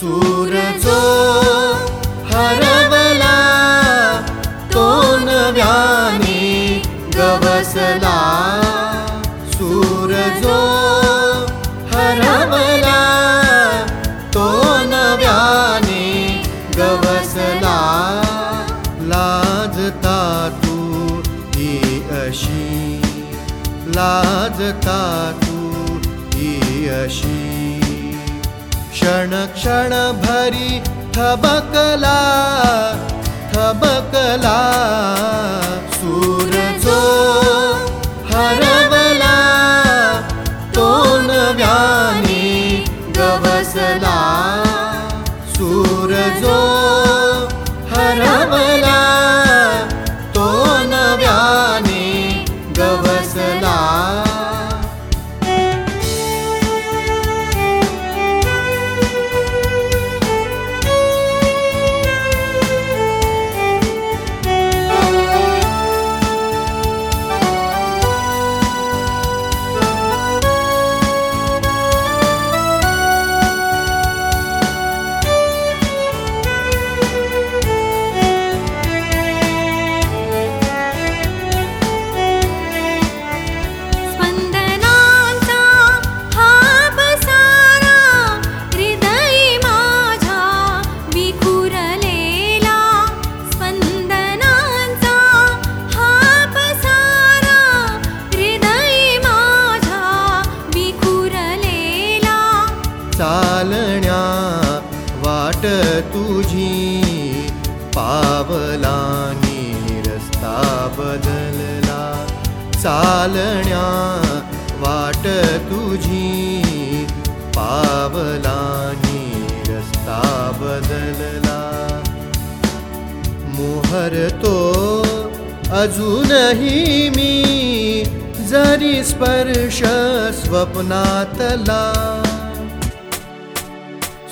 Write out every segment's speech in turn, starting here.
सूरजो सूरो हरबलाव्यानि गवसला। सूरजो हरबला गवसला। लाजता तू ही अशी लाजता तू ही अशी। क्षण क्षण थबकला थबकला सूरजो हरवला तो नव्याने गवसला। सूरजो वाट तुझी पावलानी रस्ता बदलला. चालण्या वाट तुझी पावलानी रस्ता बदलला. मोहरतो अजूनही मी जरी स्पर्श स्वप्नातला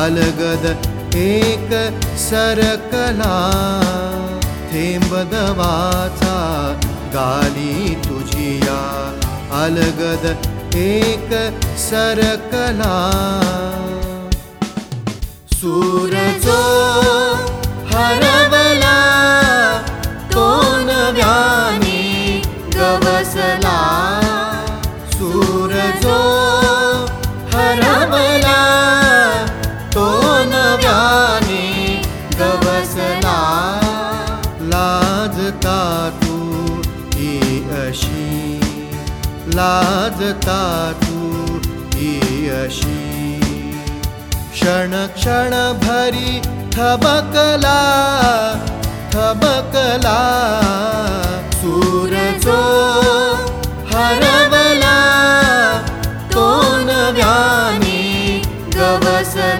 अलगद एक सरकला थेंबदवाचा गाली तुझिया. अलगद एक सरकला. सूरजो हरवला लाजता तू अशी क्षण क्षण भरी थबकला थबकला सूरजो हरवला गवसला